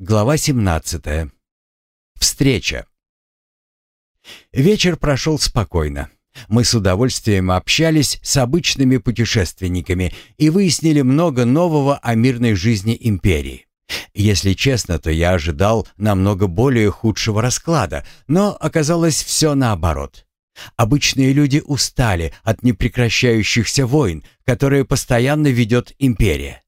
Глава 17. Встреча. Вечер прошел спокойно. Мы с удовольствием общались с обычными путешественниками и выяснили много нового о мирной жизни империи. Если честно, то я ожидал намного более худшего расклада, но оказалось все наоборот. Обычные люди устали от непрекращающихся войн, которые постоянно ведет империя.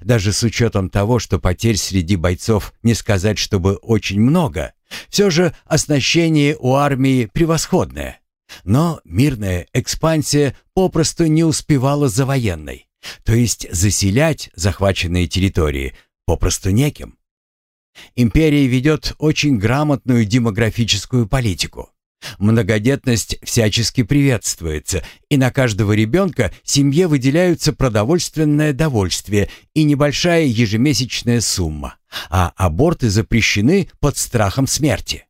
Даже с учетом того, что потерь среди бойцов не сказать, чтобы очень много, все же оснащение у армии превосходное. Но мирная экспансия попросту не успевала за военной, то есть заселять захваченные территории попросту неким. Империя ведет очень грамотную демографическую политику. Многодетность всячески приветствуется, и на каждого ребенка семье выделяются продовольственное довольствие и небольшая ежемесячная сумма, а аборты запрещены под страхом смерти.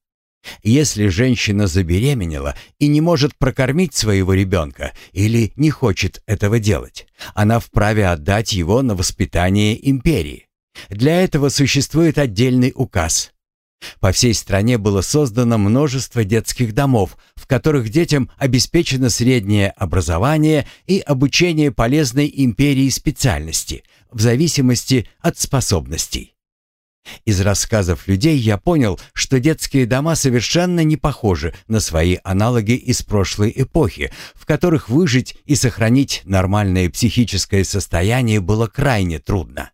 Если женщина забеременела и не может прокормить своего ребенка или не хочет этого делать, она вправе отдать его на воспитание империи. Для этого существует отдельный указ по всей стране было создано множество детских домов, в которых детям обеспечено среднее образование и обучение полезной империи специальности, в зависимости от способностей. Из рассказов людей я понял, что детские дома совершенно не похожи на свои аналоги из прошлой эпохи, в которых выжить и сохранить нормальное психическое состояние было крайне трудно.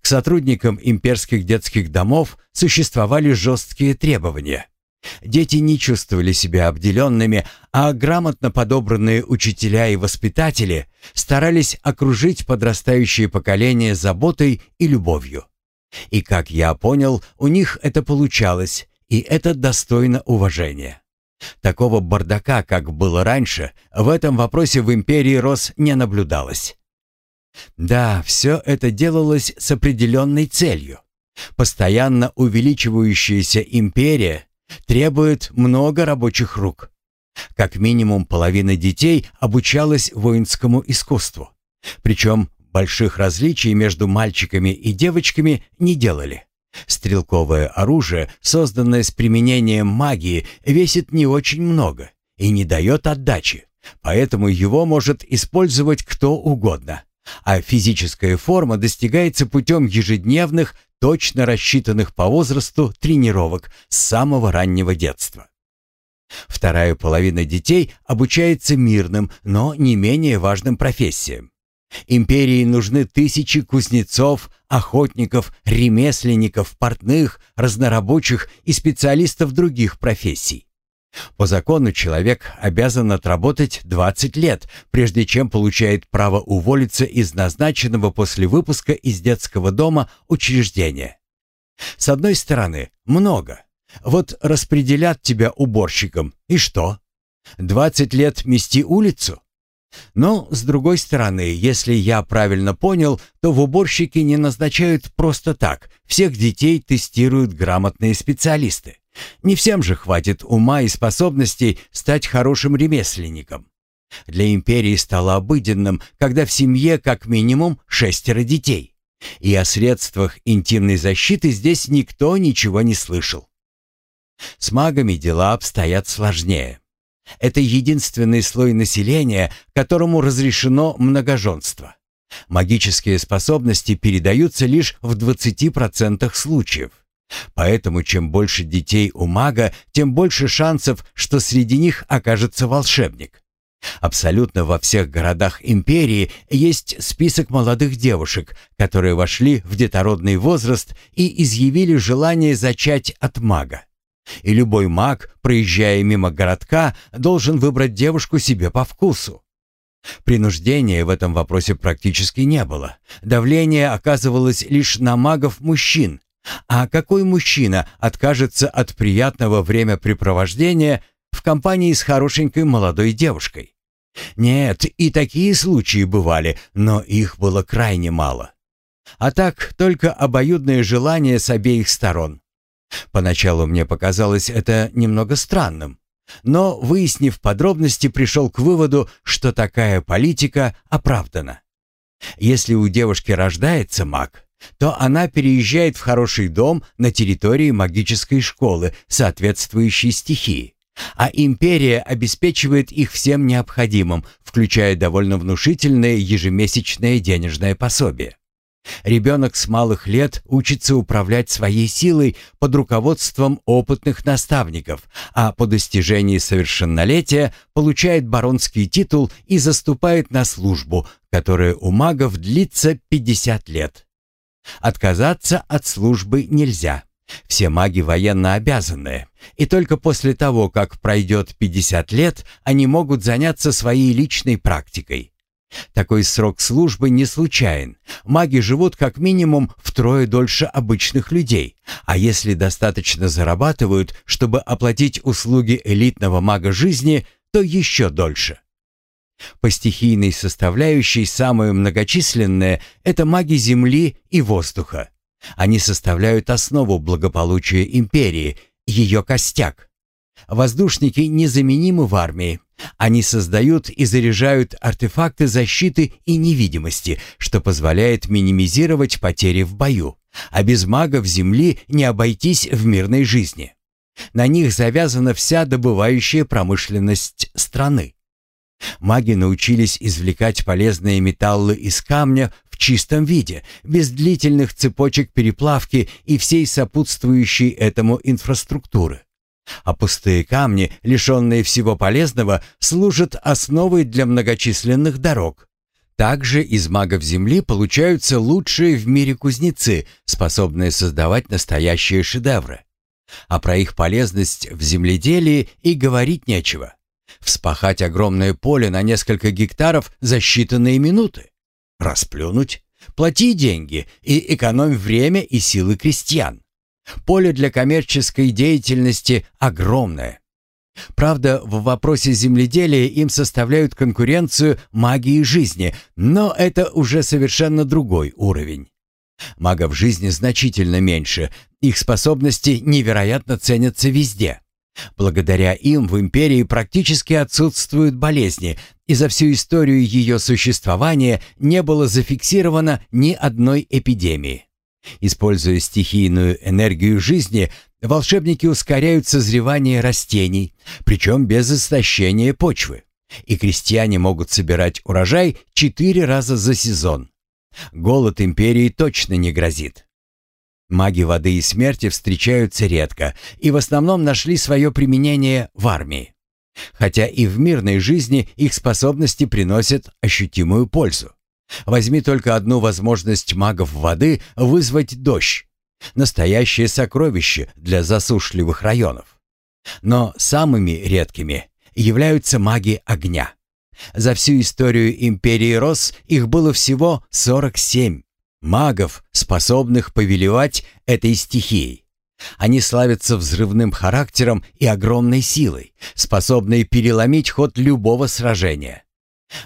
К сотрудникам имперских детских домов существовали жесткие требования. Дети не чувствовали себя обделенными, а грамотно подобранные учителя и воспитатели старались окружить подрастающее поколение заботой и любовью. И, как я понял, у них это получалось, и это достойно уважения. Такого бардака, как было раньше, в этом вопросе в империи Рос не наблюдалось. Да, все это делалось с определенной целью. Постоянно увеличивающаяся империя требует много рабочих рук. Как минимум половина детей обучалась воинскому искусству. Причем больших различий между мальчиками и девочками не делали. Стрелковое оружие, созданное с применением магии, весит не очень много и не дает отдачи, поэтому его может использовать кто угодно а физическая форма достигается путем ежедневных, точно рассчитанных по возрасту тренировок с самого раннего детства. Вторая половина детей обучается мирным, но не менее важным профессиям. Империи нужны тысячи кузнецов, охотников, ремесленников, портных, разнорабочих и специалистов других профессий. По закону человек обязан отработать 20 лет, прежде чем получает право уволиться из назначенного после выпуска из детского дома учреждения. С одной стороны, много. Вот распределят тебя уборщиком, и что? 20 лет мести улицу? Но, с другой стороны, если я правильно понял, то в уборщики не назначают просто так. Всех детей тестируют грамотные специалисты. Не всем же хватит ума и способностей стать хорошим ремесленником. Для империи стало обыденным, когда в семье как минимум шестеро детей. И о средствах интимной защиты здесь никто ничего не слышал. С магами дела обстоят сложнее. Это единственный слой населения, которому разрешено многоженство. Магические способности передаются лишь в 20% случаев. Поэтому чем больше детей у мага, тем больше шансов, что среди них окажется волшебник. Абсолютно во всех городах империи есть список молодых девушек, которые вошли в детородный возраст и изъявили желание зачать от мага. И любой маг, проезжая мимо городка, должен выбрать девушку себе по вкусу. Принуждения в этом вопросе практически не было. Давление оказывалось лишь на магов-мужчин, а какой мужчина откажется от приятного времяпрепровождения в компании с хорошенькой молодой девушкой? Нет, и такие случаи бывали, но их было крайне мало. А так, только обоюдное желание с обеих сторон. Поначалу мне показалось это немного странным, но, выяснив подробности, пришел к выводу, что такая политика оправдана. Если у девушки рождается маг, то она переезжает в хороший дом на территории магической школы, соответствующей стихии. А империя обеспечивает их всем необходимым, включая довольно внушительное ежемесячное денежное пособие. Ребенок с малых лет учится управлять своей силой под руководством опытных наставников, а по достижении совершеннолетия получает баронский титул и заступает на службу, которая у магов длится 50 лет. Отказаться от службы нельзя. Все маги военно обязанные, и только после того, как пройдет 50 лет, они могут заняться своей личной практикой. Такой срок службы не случайен. Маги живут как минимум втрое дольше обычных людей, а если достаточно зарабатывают, чтобы оплатить услуги элитного мага жизни, то еще дольше. По стихийной составляющей самые многочисленные – это маги земли и воздуха. Они составляют основу благополучия империи, ее костяк. Воздушники незаменимы в армии, они создают и заряжают артефакты защиты и невидимости, что позволяет минимизировать потери в бою, а без магов Земли не обойтись в мирной жизни. На них завязана вся добывающая промышленность страны. Маги научились извлекать полезные металлы из камня в чистом виде, без длительных цепочек переплавки и всей сопутствующей этому инфраструктуры а пустые камни, лишенные всего полезного, служат основой для многочисленных дорог. Также из магов Земли получаются лучшие в мире кузнецы, способные создавать настоящие шедевры. А про их полезность в земледелии и говорить нечего. Вспахать огромное поле на несколько гектаров за считанные минуты. Расплюнуть, плати деньги и экономь время и силы крестьян. Поле для коммерческой деятельности огромное. Правда, в вопросе земледелия им составляют конкуренцию магии жизни, но это уже совершенно другой уровень. Магов жизни значительно меньше, их способности невероятно ценятся везде. Благодаря им в империи практически отсутствуют болезни, и за всю историю ее существования не было зафиксировано ни одной эпидемии. Используя стихийную энергию жизни, волшебники ускоряют созревание растений, причем без истощения почвы. И крестьяне могут собирать урожай четыре раза за сезон. Голод империи точно не грозит. Маги воды и смерти встречаются редко и в основном нашли свое применение в армии. Хотя и в мирной жизни их способности приносят ощутимую пользу. Возьми только одну возможность магов воды вызвать дождь. Настоящее сокровище для засушливых районов. Но самыми редкими являются маги огня. За всю историю империи Рос их было всего 47 магов, способных повелевать этой стихией. Они славятся взрывным характером и огромной силой, способные переломить ход любого сражения.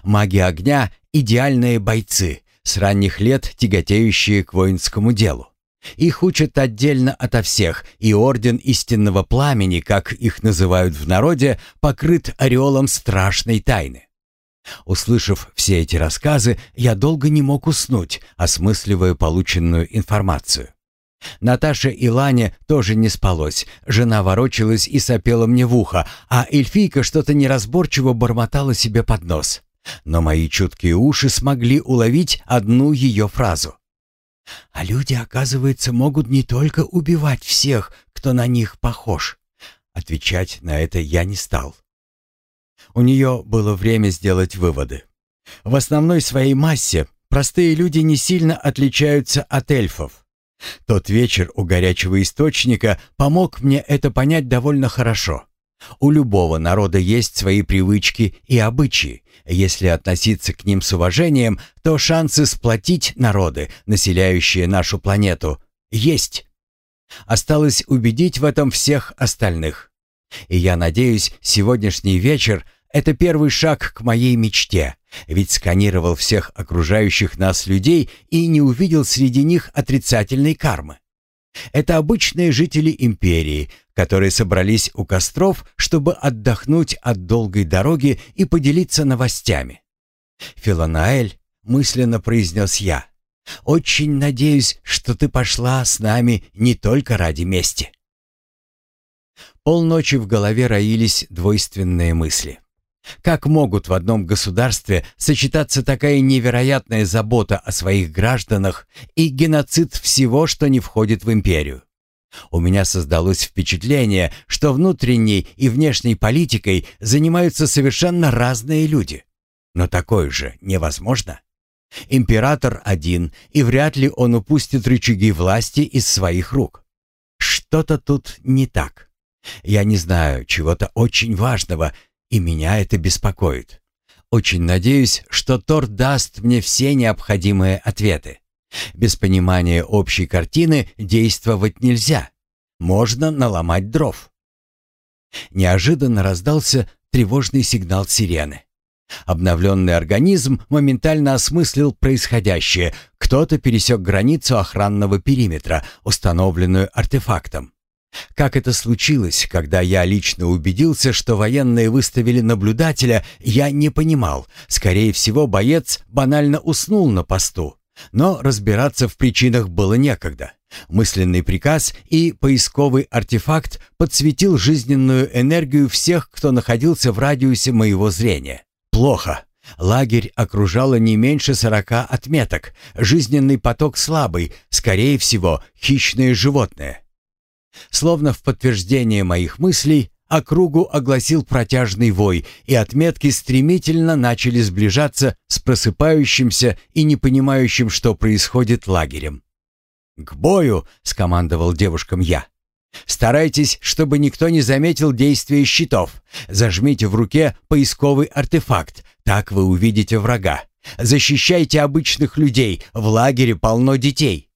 Маги огня идеальные бойцы, с ранних лет тяготеющие к воинскому делу. Их учат отдельно ото всех, и Орден Истинного Пламени, как их называют в народе, покрыт ореолом страшной тайны. Услышав все эти рассказы, я долго не мог уснуть, осмысливая полученную информацию. Наташе и Лане тоже не спалось. Жена ворочалась и сопела мне в ухо, а эльфийка что-то неразборчиво бормотала себе под нос. Но мои чуткие уши смогли уловить одну ее фразу. «А люди, оказывается, могут не только убивать всех, кто на них похож». Отвечать на это я не стал. У нее было время сделать выводы. В основной своей массе простые люди не сильно отличаются от эльфов. Тот вечер у горячего источника помог мне это понять довольно хорошо. У любого народа есть свои привычки и обычаи. Если относиться к ним с уважением, то шансы сплотить народы, населяющие нашу планету, есть. Осталось убедить в этом всех остальных. И я надеюсь, сегодняшний вечер — это первый шаг к моей мечте, ведь сканировал всех окружающих нас людей и не увидел среди них отрицательной кармы. Это обычные жители империи, которые собрались у костров, чтобы отдохнуть от долгой дороги и поделиться новостями. «Филонаэль», — мысленно произнес я, Очень надеюсь, что ты пошла с нами не только ради мести». Полночи в голове роились двойственные мысли. Как могут в одном государстве сочетаться такая невероятная забота о своих гражданах и геноцид всего, что не входит в империю? У меня создалось впечатление, что внутренней и внешней политикой занимаются совершенно разные люди. Но такое же невозможно. Император один, и вряд ли он упустит рычаги власти из своих рук. Что-то тут не так. Я не знаю чего-то очень важного, и меня это беспокоит. Очень надеюсь, что Тор даст мне все необходимые ответы. Без понимания общей картины действовать нельзя. Можно наломать дров. Неожиданно раздался тревожный сигнал сирены. Обновленный организм моментально осмыслил происходящее. Кто-то пересек границу охранного периметра, установленную артефактом. Как это случилось, когда я лично убедился, что военные выставили наблюдателя, я не понимал. Скорее всего, боец банально уснул на посту. Но разбираться в причинах было некогда. Мысленный приказ и поисковый артефакт подсветил жизненную энергию всех, кто находился в радиусе моего зрения. Плохо. Лагерь окружало не меньше сорока отметок. Жизненный поток слабый, скорее всего, хищные животные. Словно в подтверждение моих мыслей, округу огласил протяжный вой, и отметки стремительно начали сближаться с просыпающимся и не понимающим, что происходит лагерем. «К бою!» — скомандовал девушкам я. «Старайтесь, чтобы никто не заметил действия щитов. Зажмите в руке поисковый артефакт, так вы увидите врага. Защищайте обычных людей, в лагере полно детей».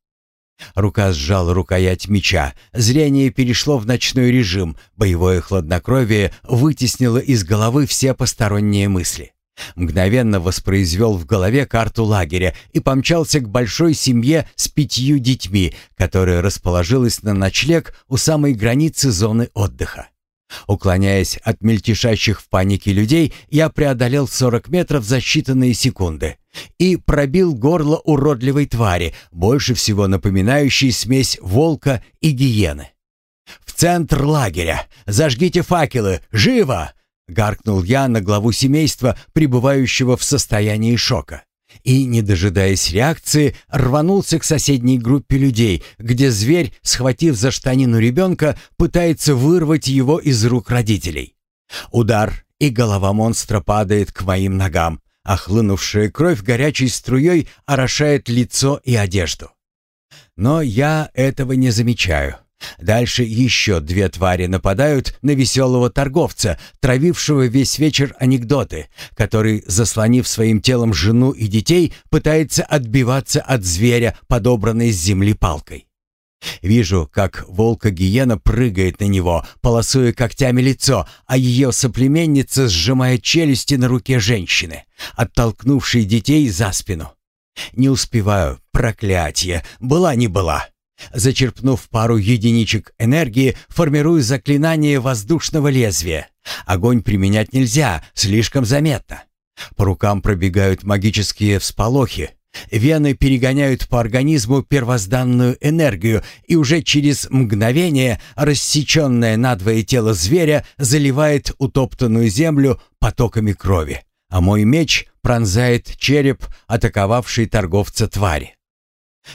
Рука сжала рукоять меча, зрение перешло в ночной режим, боевое хладнокровие вытеснило из головы все посторонние мысли. Мгновенно воспроизвел в голове карту лагеря и помчался к большой семье с пятью детьми, которая расположилась на ночлег у самой границы зоны отдыха. Уклоняясь от мельтешащих в панике людей, я преодолел 40 метров за считанные секунды и пробил горло уродливой твари, больше всего напоминающей смесь волка и гиены. «В центр лагеря! Зажгите факелы! Живо!» — гаркнул я на главу семейства, пребывающего в состоянии шока и, не дожидаясь реакции, рванулся к соседней группе людей, где зверь, схватив за штанину ребенка, пытается вырвать его из рук родителей. Удар, и голова монстра падает к моим ногам, а хлынувшая кровь горячей струей орошает лицо и одежду. Но я этого не замечаю. Дальше еще две твари нападают на веселого торговца, травившего весь вечер анекдоты, который, заслонив своим телом жену и детей, пытается отбиваться от зверя, подобранной с земли палкой. Вижу, как волка-гиена прыгает на него, полосуя когтями лицо, а ее соплеменница сжимает челюсти на руке женщины, оттолкнувшей детей за спину. Не успеваю, проклятие, была не была. Зачерпнув пару единичек энергии, формирую заклинание воздушного лезвия. Огонь применять нельзя, слишком заметно. По рукам пробегают магические всполохи. Вены перегоняют по организму первозданную энергию, и уже через мгновение рассеченное надвое тело зверя заливает утоптанную землю потоками крови, а мой меч пронзает череп атаковавшей торговца твари.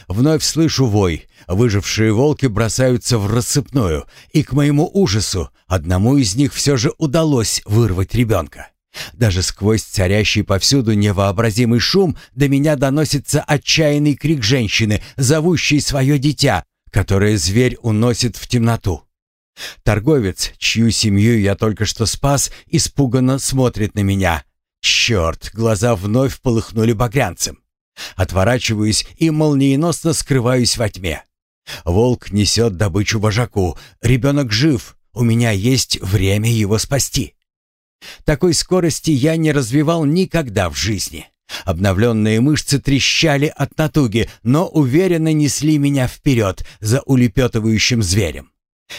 Вновь слышу вой. Выжившие волки бросаются в рассыпную, и к моему ужасу одному из них все же удалось вырвать ребенка. Даже сквозь царящий повсюду невообразимый шум до меня доносится отчаянный крик женщины, зовущей свое дитя, которое зверь уносит в темноту. Торговец, чью семью я только что спас, испуганно смотрит на меня. Черт, глаза вновь полыхнули багрянцем. Отворачиваюсь и молниеносно скрываюсь во тьме. Волк несет добычу вожаку. Ребенок жив. У меня есть время его спасти. Такой скорости я не развивал никогда в жизни. Обновленные мышцы трещали от натуги, но уверенно несли меня вперед за улепетывающим зверем.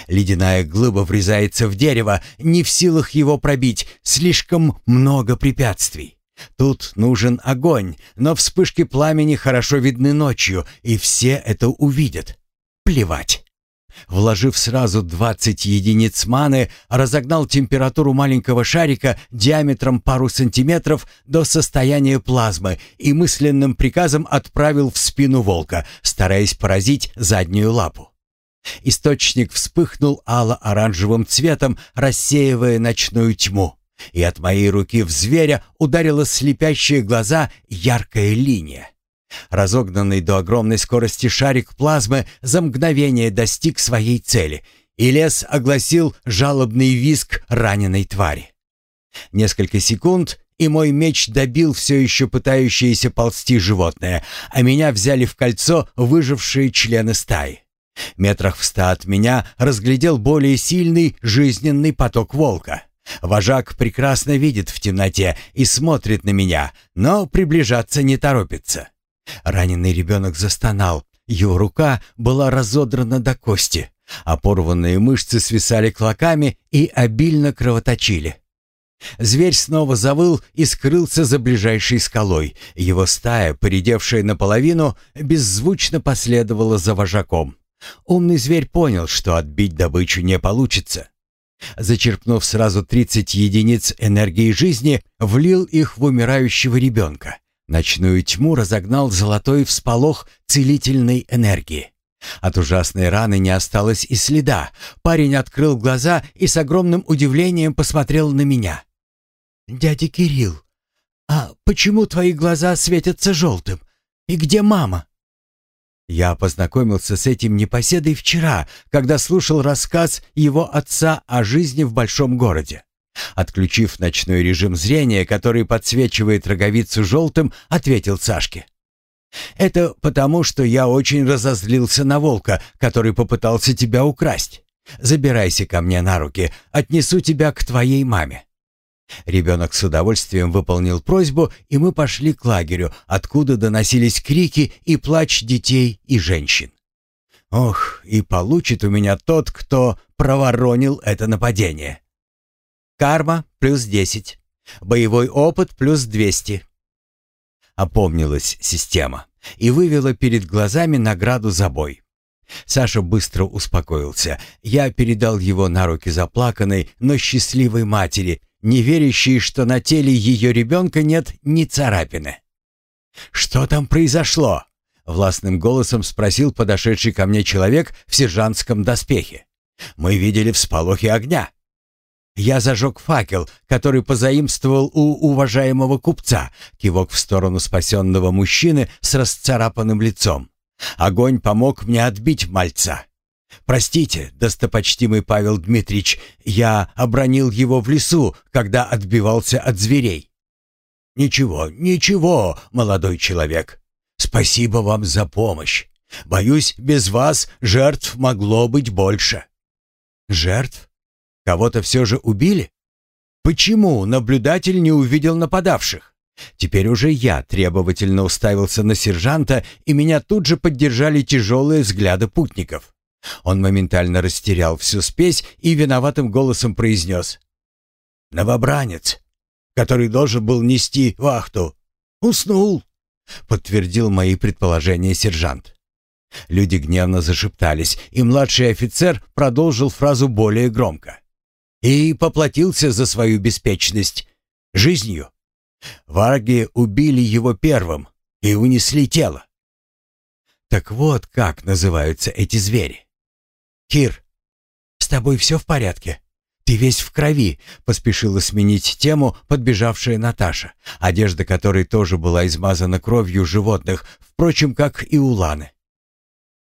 Ледяная глыба врезается в дерево, не в силах его пробить, слишком много препятствий. Тут нужен огонь, но вспышки пламени хорошо видны ночью, и все это увидят. Плевать. Вложив сразу 20 единиц маны, разогнал температуру маленького шарика диаметром пару сантиметров до состояния плазмы и мысленным приказом отправил в спину волка, стараясь поразить заднюю лапу. Источник вспыхнул ало-оранжевым цветом, рассеивая ночную тьму, и от моей руки в зверя ударила слепящие глаза яркая линия. Разогнанный до огромной скорости шарик плазмы за мгновение достиг своей цели, и лес огласил жалобный визг раненой твари. Несколько секунд, и мой меч добил все еще пытающееся ползти животное, а меня взяли в кольцо выжившие члены стаи. Метрах в ста от меня разглядел более сильный жизненный поток волка. Вожак прекрасно видит в темноте и смотрит на меня, но приближаться не торопится. Раненый ребенок застонал. Его рука была разодрана до кости, а порванные мышцы свисали клоками и обильно кровоточили. Зверь снова завыл и скрылся за ближайшей скалой. Его стая, поредевшая наполовину, беззвучно последовала за вожаком. Умный зверь понял, что отбить добычу не получится. Зачерпнув сразу 30 единиц энергии жизни, влил их в умирающего ребенка. Ночную тьму разогнал золотой всполох целительной энергии. От ужасной раны не осталось и следа. Парень открыл глаза и с огромным удивлением посмотрел на меня. «Дядя Кирилл, а почему твои глаза светятся желтым? И где мама?» Я познакомился с этим непоседой вчера, когда слушал рассказ его отца о жизни в большом городе. Отключив ночной режим зрения, который подсвечивает роговицу желтым, ответил Сашке. «Это потому, что я очень разозлился на волка, который попытался тебя украсть. Забирайся ко мне на руки, отнесу тебя к твоей маме». Ребенок с удовольствием выполнил просьбу, и мы пошли к лагерю, откуда доносились крики и плач детей и женщин. Ох, и получит у меня тот, кто проворонил это нападение. Карма плюс 10. Боевой опыт плюс 200. Опомнилась система и вывела перед глазами награду за бой. Саша быстро успокоился. Я передал его на руки заплаканной, но счастливой матери, не верящей, что на теле ее ребенка нет ни царапины. «Что там произошло?» — властным голосом спросил подошедший ко мне человек в сержантском доспехе. «Мы видели всполохи огня». Я зажег факел, который позаимствовал у уважаемого купца, кивок в сторону спасенного мужчины с расцарапанным лицом. Огонь помог мне отбить мальца. Простите, достопочтимый Павел Дмитриевич, я обронил его в лесу, когда отбивался от зверей. Ничего, ничего, молодой человек. Спасибо вам за помощь. Боюсь, без вас жертв могло быть больше. Жертв? Кого-то все же убили? Почему наблюдатель не увидел нападавших? Теперь уже я требовательно уставился на сержанта, и меня тут же поддержали тяжелые взгляды путников. Он моментально растерял всю спесь и виноватым голосом произнес. «Новобранец, который должен был нести вахту, уснул», — подтвердил мои предположения сержант. Люди гневно зашептались, и младший офицер продолжил фразу более громко и поплатился за свою беспечность жизнью. Варги убили его первым и унесли тело. Так вот как называются эти звери. Кир, с тобой все в порядке? Ты весь в крови, поспешила сменить тему подбежавшая Наташа, одежда которой тоже была измазана кровью животных, впрочем, как и у Ланы.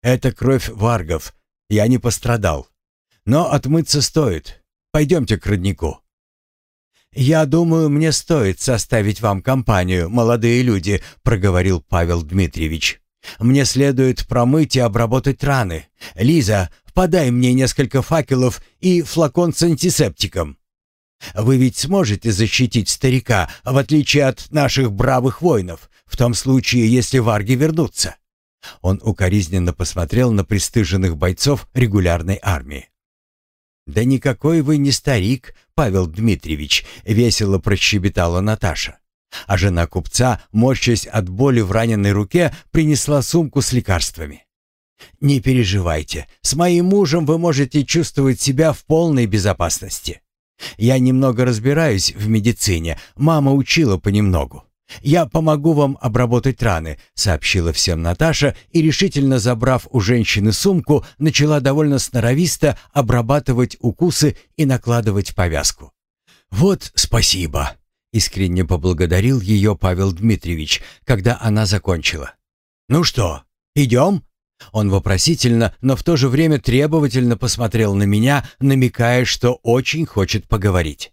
Это кровь варгов. Я не пострадал. Но отмыться стоит. Пойдемте к роднику». «Я думаю, мне стоит составить вам компанию, молодые люди», — проговорил Павел Дмитриевич. «Мне следует промыть и обработать раны. Лиза, подай мне несколько факелов и флакон с антисептиком. Вы ведь сможете защитить старика, в отличие от наших бравых воинов, в том случае, если варги вернутся». Он укоризненно посмотрел на пристыженных бойцов регулярной армии. «Да никакой вы не старик, Павел Дмитриевич», — весело прощебетала Наташа. А жена купца, морщась от боли в раненой руке, принесла сумку с лекарствами. «Не переживайте, с моим мужем вы можете чувствовать себя в полной безопасности. Я немного разбираюсь в медицине, мама учила понемногу. «Я помогу вам обработать раны», — сообщила всем Наташа и, решительно забрав у женщины сумку, начала довольно сноровисто обрабатывать укусы и накладывать повязку. «Вот спасибо», — искренне поблагодарил ее Павел Дмитриевич, когда она закончила. «Ну что, идем?» Он вопросительно, но в то же время требовательно посмотрел на меня, намекая, что очень хочет поговорить.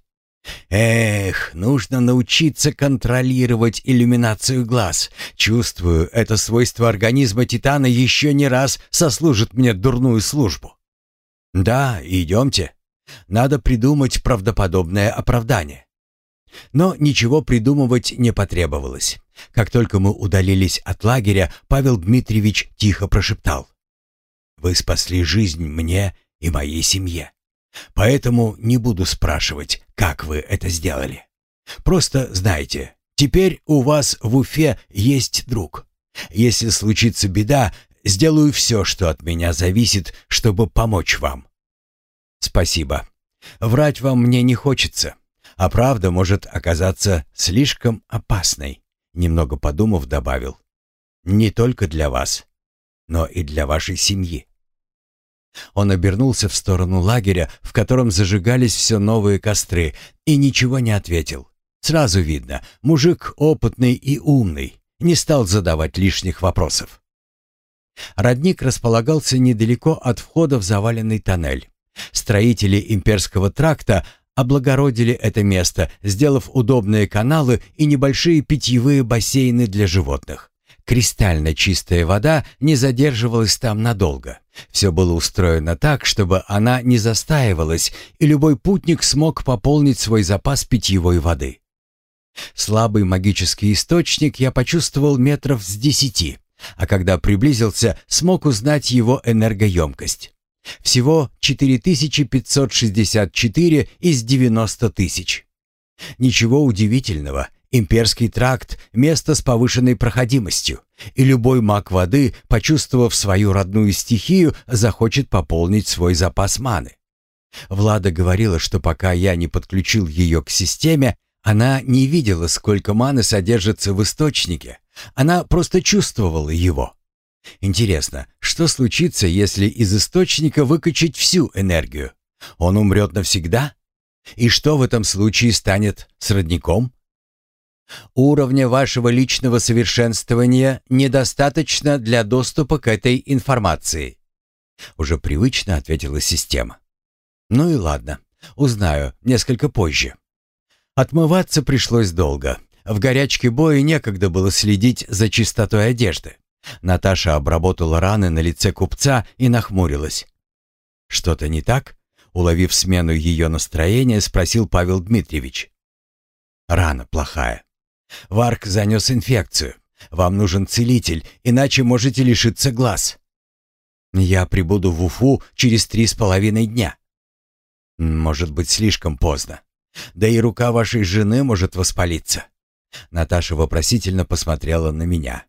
Эх, нужно научиться контролировать иллюминацию глаз. Чувствую, это свойство организма Титана еще не раз сослужит мне дурную службу. Да, идемте. Надо придумать правдоподобное оправдание. Но ничего придумывать не потребовалось. Как только мы удалились от лагеря, Павел Дмитриевич тихо прошептал. «Вы спасли жизнь мне и моей семье. Поэтому не буду спрашивать, как вы это сделали. Просто знайте, теперь у вас в Уфе есть друг. Если случится беда, сделаю все, что от меня зависит, чтобы помочь вам. Спасибо. Врать вам мне не хочется, а правда может оказаться слишком опасной, немного подумав, добавил. Не только для вас, но и для вашей семьи. Он обернулся в сторону лагеря, в котором зажигались все новые костры, и ничего не ответил. Сразу видно, мужик опытный и умный, не стал задавать лишних вопросов. Родник располагался недалеко от входа в заваленный тоннель. Строители имперского тракта облагородили это место, сделав удобные каналы и небольшие питьевые бассейны для животных. Кристально чистая вода не задерживалась там надолго. Все было устроено так, чтобы она не застаивалась, и любой путник смог пополнить свой запас питьевой воды. Слабый магический источник я почувствовал метров с десяти, а когда приблизился, смог узнать его энергоемкость. Всего 4564 из 90 тысяч. Ничего удивительного, Имперский тракт — место с повышенной проходимостью, и любой маг воды, почувствовав свою родную стихию, захочет пополнить свой запас маны. Влада говорила, что пока я не подключил ее к системе, она не видела, сколько маны содержится в источнике. Она просто чувствовала его. Интересно, что случится, если из источника выкачать всю энергию? Он умрет навсегда? И что в этом случае станет с родником? Уровня вашего личного совершенствования недостаточно для доступа к этой информации. Уже привычно ответила система. Ну и ладно, узнаю несколько позже. Отмываться пришлось долго. В горячке боя некогда было следить за чистотой одежды. Наташа обработала раны на лице купца и нахмурилась. «Что-то не так?» Уловив смену ее настроения, спросил Павел Дмитриевич. «Рана плохая. Варк занес инфекцию. Вам нужен целитель, иначе можете лишиться глаз. Я прибуду в Уфу через три с половиной дня. Может быть, слишком поздно. Да и рука вашей жены может воспалиться. Наташа вопросительно посмотрела на меня.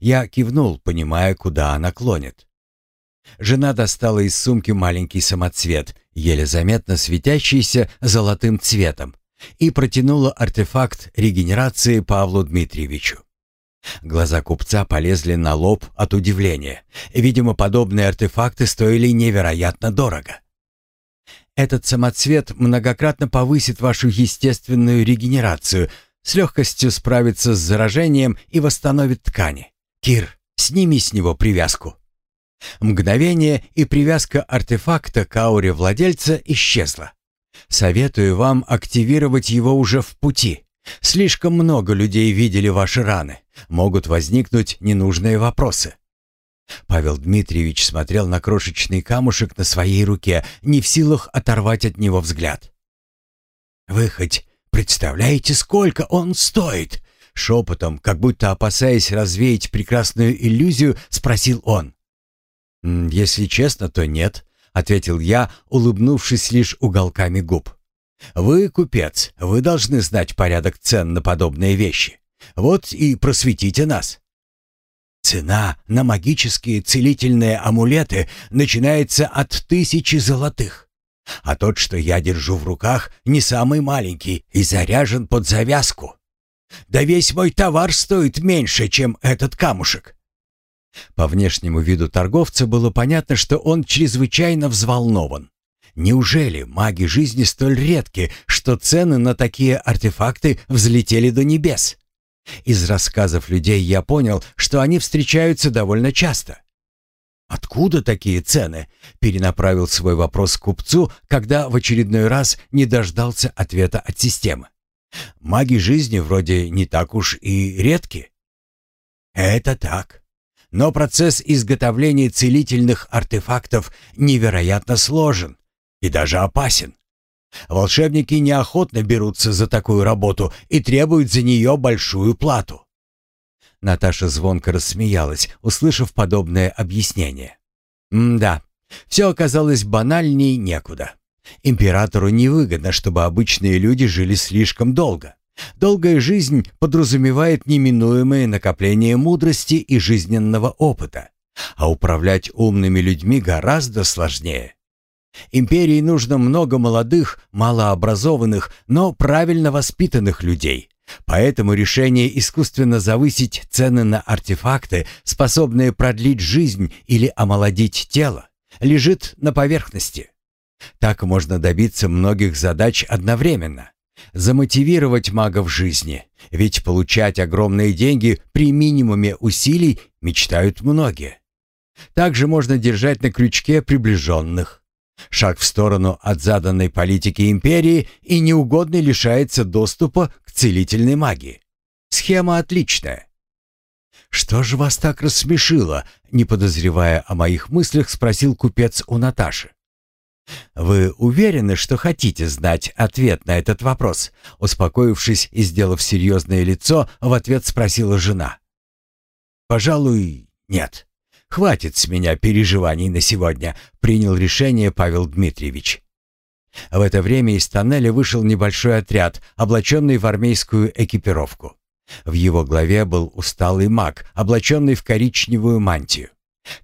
Я кивнул, понимая, куда она клонит. Жена достала из сумки маленький самоцвет, еле заметно светящийся золотым цветом, и протянула артефакт регенерации Павлу Дмитриевичу. Глаза купца полезли на лоб от удивления. Видимо, подобные артефакты стоили невероятно дорого. Этот самоцвет многократно повысит вашу естественную регенерацию, с легкостью справится с заражением и восстановит ткани. Кир, сними с него привязку. Мгновение, и привязка артефакта к ауре владельца исчезла. Советую вам активировать его уже в пути. Слишком много людей видели ваши раны. Могут возникнуть ненужные вопросы. Павел Дмитриевич смотрел на крошечный камушек на своей руке, не в силах оторвать от него взгляд. «Вы хоть представляете, сколько он стоит?» Шепотом, как будто опасаясь развеять прекрасную иллюзию, спросил он. «Если честно, то нет», — ответил я, улыбнувшись лишь уголками губ. Вы, купец, вы должны знать порядок цен на подобные вещи. Вот и просветите нас. Цена на магические целительные амулеты начинается от тысячи золотых. А тот, что я держу в руках, не самый маленький и заряжен под завязку. Да весь мой товар стоит меньше, чем этот камушек. По внешнему виду торговца было понятно, что он чрезвычайно взволнован. Неужели маги жизни столь редки, что цены на такие артефакты взлетели до небес? Из рассказов людей я понял, что они встречаются довольно часто. «Откуда такие цены?» — перенаправил свой вопрос к купцу, когда в очередной раз не дождался ответа от системы. «Маги жизни вроде не так уж и редки». «Это так. Но процесс изготовления целительных артефактов невероятно сложен и даже опасен. Волшебники неохотно берутся за такую работу и требуют за нее большую плату. Наташа звонко рассмеялась, услышав подобное объяснение. М-да, все оказалось банальней некуда. Императору невыгодно, чтобы обычные люди жили слишком долго. Долгая жизнь подразумевает неминуемое накопление мудрости и жизненного опыта, а управлять умными людьми гораздо сложнее. Империи нужно много молодых, малообразованных, но правильно воспитанных людей. Поэтому решение искусственно завысить цены на артефакты, способные продлить жизнь или омолодить тело, лежит на поверхности. Так можно добиться многих задач одновременно. Замотивировать магов жизни, ведь получать огромные деньги при минимуме усилий мечтают многие. Также можно держать на крючке приближенных. Шаг в сторону от заданной политики империи, и неугодный лишается доступа к целительной магии. Схема отличная. «Что же вас так рассмешило?» Не подозревая о моих мыслях, спросил купец у Наташи. «Вы уверены, что хотите знать ответ на этот вопрос?» Успокоившись и сделав серьезное лицо, в ответ спросила жена. «Пожалуй, нет». «Хватит с меня переживаний на сегодня», — принял решение Павел Дмитриевич. В это время из тоннеля вышел небольшой отряд, облаченный в армейскую экипировку. В его главе был усталый маг, облаченный в коричневую мантию.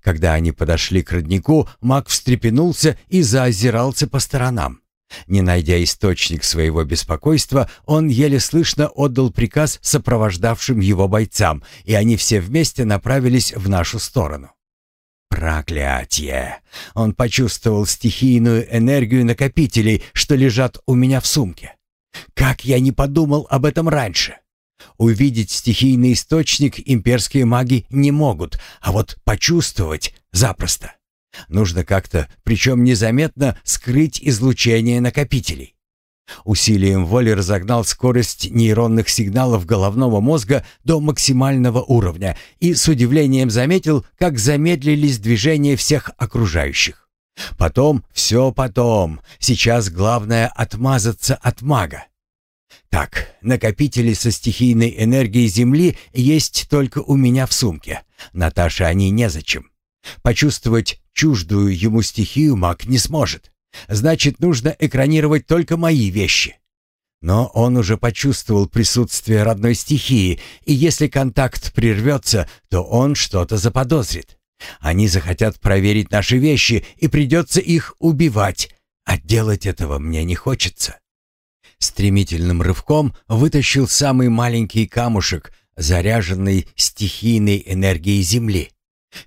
Когда они подошли к роднику, маг встрепенулся и заозирался по сторонам. Не найдя источник своего беспокойства, он еле слышно отдал приказ сопровождавшим его бойцам, и они все вместе направились в нашу сторону. Проклятие! Он почувствовал стихийную энергию накопителей, что лежат у меня в сумке. Как я не подумал об этом раньше! Увидеть стихийный источник имперские маги не могут, а вот почувствовать запросто. Нужно как-то, причем незаметно, скрыть излучение накопителей. Усилием воли разогнал скорость нейронных сигналов головного мозга до максимального уровня и с удивлением заметил, как замедлились движения всех окружающих. Потом, все потом. Сейчас главное отмазаться от мага. Так, накопители со стихийной энергией Земли есть только у меня в сумке. Наташе они незачем. Почувствовать чуждую ему стихию маг не сможет. Значит, нужно экранировать только мои вещи. Но он уже почувствовал присутствие родной стихии, и если контакт прервется, то он что-то заподозрит. Они захотят проверить наши вещи, и придется их убивать, а делать этого мне не хочется. Стремительным рывком вытащил самый маленький камушек, заряженный стихийной энергией Земли.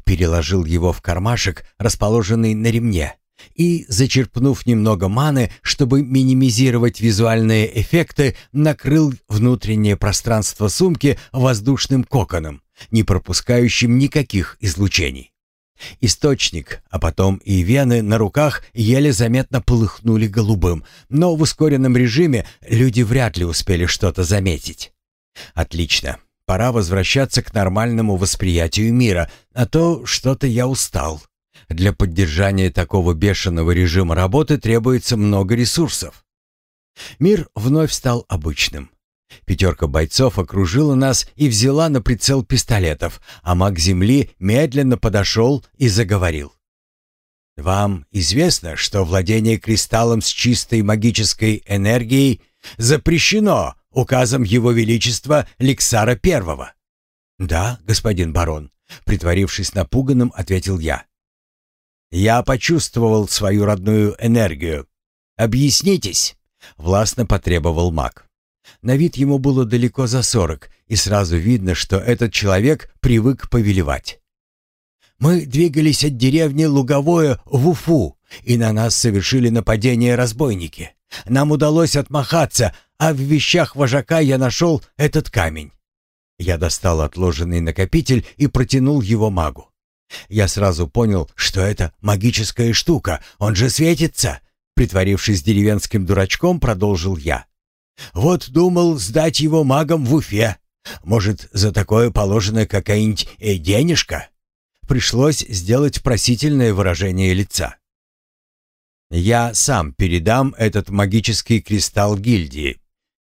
Переложил его в кармашек, расположенный на ремне, и, зачерпнув немного маны, чтобы минимизировать визуальные эффекты, накрыл внутреннее пространство сумки воздушным коконом, не пропускающим никаких излучений. Источник, а потом и вены на руках еле заметно полыхнули голубым, но в ускоренном режиме люди вряд ли успели что-то заметить. Отлично. Пора возвращаться к нормальному восприятию мира, а то что-то я устал. Для поддержания такого бешеного режима работы требуется много ресурсов. Мир вновь стал обычным. Пятерка бойцов окружила нас и взяла на прицел пистолетов, а маг Земли медленно подошел и заговорил. Вам известно, что владение кристаллом с чистой магической энергией запрещено указом Его Величества Лексара Первого. Да, господин барон, притворившись напуганным, ответил я. Я почувствовал свою родную энергию. Объяснитесь, властно потребовал маг. На вид ему было далеко за сорок, и сразу видно, что этот человек привык повелевать. Мы двигались от деревни Луговое в Уфу, и на нас совершили нападение разбойники. Нам удалось отмахаться, а в вещах вожака я нашел этот камень. Я достал отложенный накопитель и протянул его магу. Я сразу понял, что это магическая штука, он же светится. Притворившись деревенским дурачком, продолжил я. Вот думал сдать его магам в Уфе. Может, за такое положена какая-нибудь э, денежка? Пришлось сделать просительное выражение лица. «Я сам передам этот магический кристалл гильдии.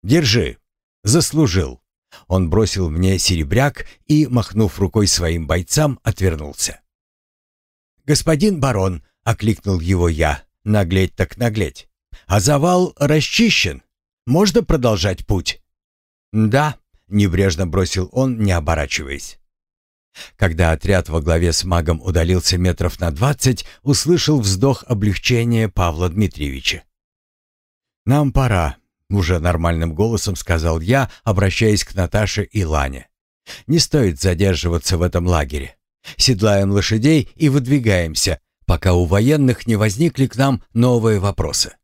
Держи. Заслужил». Он бросил мне серебряк и, махнув рукой своим бойцам, отвернулся. «Господин барон», — окликнул его я, — «наглеть так наглеть. А завал расчищен. Можно продолжать путь?» «Да», — небрежно бросил он, не оборачиваясь. Когда отряд во главе с магом удалился метров на двадцать, услышал вздох облегчения Павла Дмитриевича. «Нам пора», — уже нормальным голосом сказал я, обращаясь к Наташе и Лане. «Не стоит задерживаться в этом лагере. Седлаем лошадей и выдвигаемся, пока у военных не возникли к нам новые вопросы.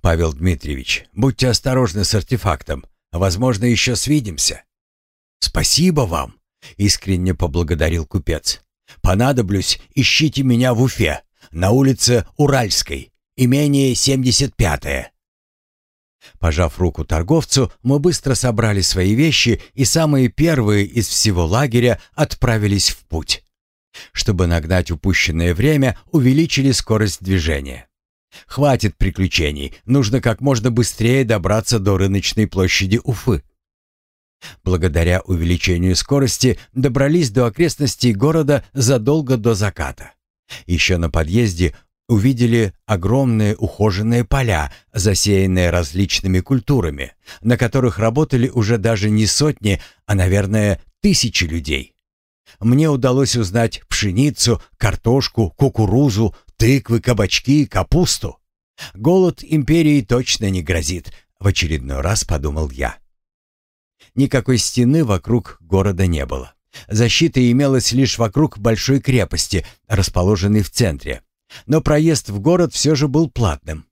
Павел Дмитриевич, будьте осторожны с артефактом. Возможно, еще свидимся». «Спасибо вам», Искренне поблагодарил купец. «Понадоблюсь, ищите меня в Уфе, на улице Уральской, имение 75-е». Пожав руку торговцу, мы быстро собрали свои вещи и самые первые из всего лагеря отправились в путь. Чтобы нагнать упущенное время, увеличили скорость движения. Хватит приключений, нужно как можно быстрее добраться до рыночной площади Уфы. Благодаря увеличению скорости добрались до окрестностей города задолго до заката. Еще на подъезде увидели огромные ухоженные поля, засеянные различными культурами, на которых работали уже даже не сотни, а, наверное, тысячи людей. Мне удалось узнать пшеницу, картошку, кукурузу, тыквы, кабачки, капусту. Голод империи точно не грозит, в очередной раз подумал я. Никакой стены вокруг города не было. Защита имелась лишь вокруг большой крепости, расположенной в центре. Но проезд в город все же был платным.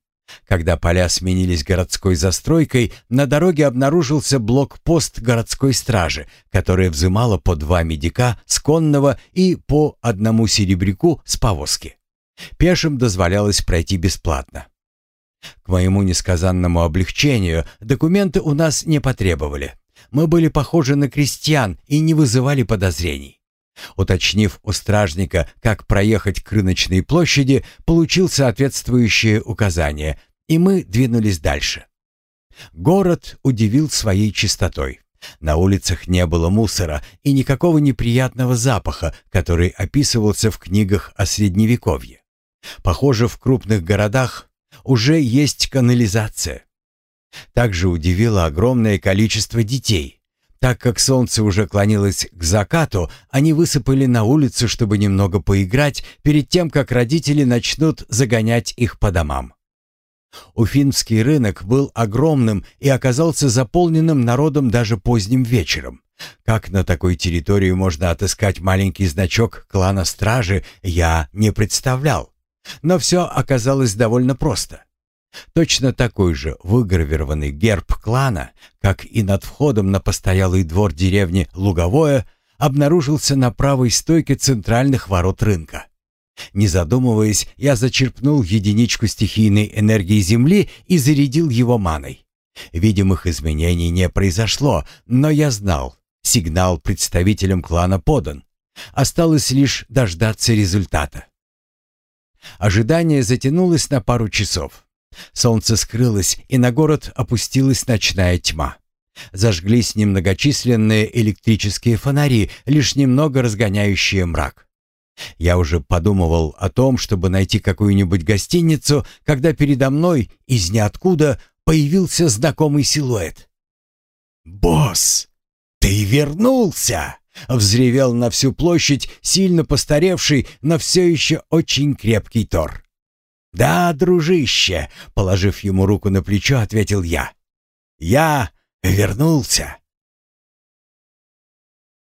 Когда поля сменились городской застройкой, на дороге обнаружился блокпост городской стражи, которая взымала по два медика с конного и по одному серебряку с повозки. Пешим дозволялось пройти бесплатно. К моему несказанному облегчению документы у нас не потребовали. Мы были похожи на крестьян и не вызывали подозрений. Уточнив у стражника, как проехать к рыночной площади, получил соответствующее указание, и мы двинулись дальше. Город удивил своей чистотой. На улицах не было мусора и никакого неприятного запаха, который описывался в книгах о Средневековье. Похоже, в крупных городах уже есть канализация. Также удивило огромное количество детей. Так как солнце уже клонилось к закату, они высыпали на улицу, чтобы немного поиграть перед тем, как родители начнут загонять их по домам. Уфимский рынок был огромным и оказался заполненным народом даже поздним вечером. Как на такой территории можно отыскать маленький значок клана Стражи, я не представлял. Но все оказалось довольно просто. Точно такой же выгравированный герб клана, как и над входом на постоялый двор деревни Луговое, обнаружился на правой стойке центральных ворот рынка. Не задумываясь, я зачерпнул единичку стихийной энергии Земли и зарядил его маной. Видимых изменений не произошло, но я знал, сигнал представителям клана подан. Осталось лишь дождаться результата. Ожидание затянулось на пару часов. Солнце скрылось, и на город опустилась ночная тьма. Зажглись немногочисленные электрические фонари, лишь немного разгоняющие мрак. Я уже подумывал о том, чтобы найти какую-нибудь гостиницу, когда передо мной из ниоткуда появился знакомый силуэт. «Босс, ты вернулся!» — взревел на всю площадь сильно постаревший, но все еще очень крепкий Тор. «Да, дружище», — положив ему руку на плечо, ответил я. «Я вернулся.